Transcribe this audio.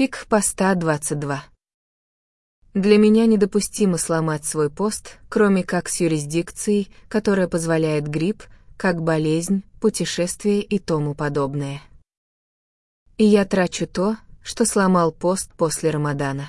Фиг поста 22. Для меня недопустимо сломать свой пост, кроме как с юрисдикцией, которая позволяет грипп, как болезнь, путешествие и тому подобное. И я трачу то, что сломал пост после Рамадана.